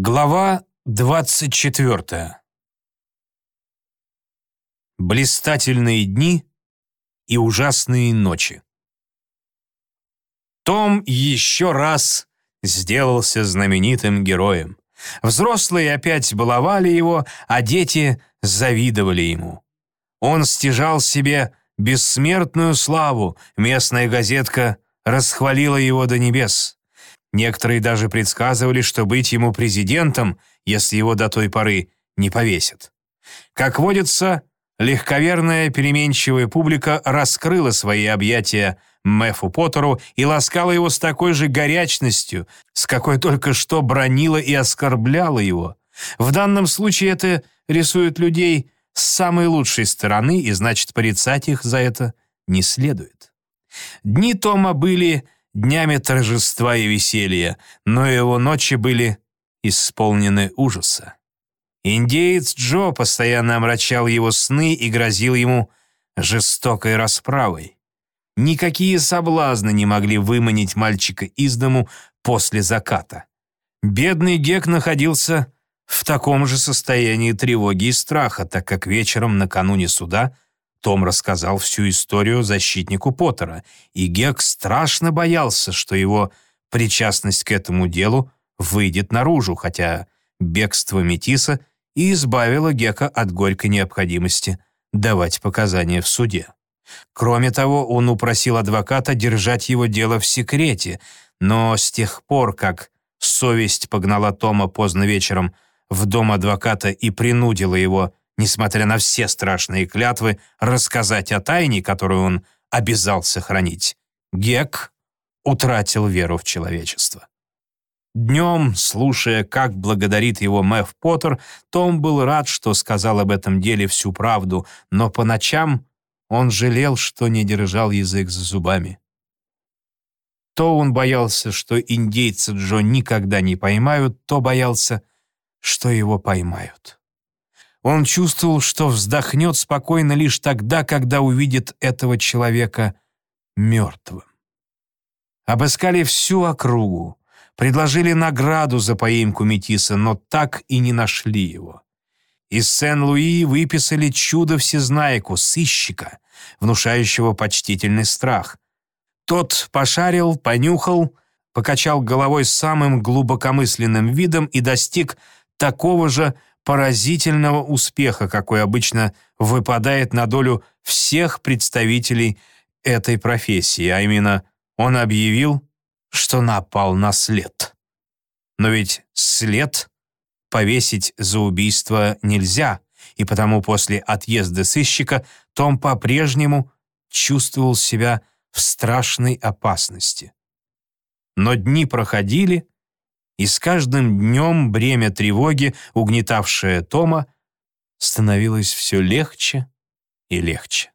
Глава 24. Блистательные дни и ужасные ночи. Том еще раз сделался знаменитым героем. Взрослые опять баловали его, а дети завидовали ему. Он стяжал себе бессмертную славу, местная газетка расхвалила его до небес. Некоторые даже предсказывали, что быть ему президентом, если его до той поры не повесят. Как водится, легковерная переменчивая публика раскрыла свои объятия Мэфу Поттеру и ласкала его с такой же горячностью, с какой только что бронила и оскорбляла его. В данном случае это рисует людей с самой лучшей стороны, и значит, порицать их за это не следует. Дни Тома были днями торжества и веселья, но его ночи были исполнены ужаса. Индеец Джо постоянно омрачал его сны и грозил ему жестокой расправой. Никакие соблазны не могли выманить мальчика из дому после заката. Бедный Гек находился в таком же состоянии тревоги и страха, так как вечером накануне суда – том рассказал всю историю защитнику Поттера, и Гек страшно боялся, что его причастность к этому делу выйдет наружу, хотя бегство Метиса и избавило Гека от горькой необходимости давать показания в суде. Кроме того, он упросил адвоката держать его дело в секрете, но с тех пор, как совесть погнала Тома поздно вечером в дом адвоката и принудила его несмотря на все страшные клятвы, рассказать о тайне, которую он обязался хранить. Гек утратил веру в человечество. Днем, слушая, как благодарит его Мэв Поттер, Том был рад, что сказал об этом деле всю правду, но по ночам он жалел, что не держал язык за зубами. То он боялся, что индейца Джо никогда не поймают, то боялся, что его поймают. Он чувствовал, что вздохнет спокойно лишь тогда, когда увидит этого человека мертвым. Обыскали всю округу, предложили награду за поимку Метиса, но так и не нашли его. Из Сен-Луи выписали чудо-всезнайку, сыщика, внушающего почтительный страх. Тот пошарил, понюхал, покачал головой самым глубокомысленным видом и достиг такого же поразительного успеха, какой обычно выпадает на долю всех представителей этой профессии, а именно он объявил, что напал на след. Но ведь след повесить за убийство нельзя, и потому после отъезда сыщика Том по-прежнему чувствовал себя в страшной опасности. Но дни проходили, и с каждым днем бремя тревоги, угнетавшее Тома, становилось все легче и легче.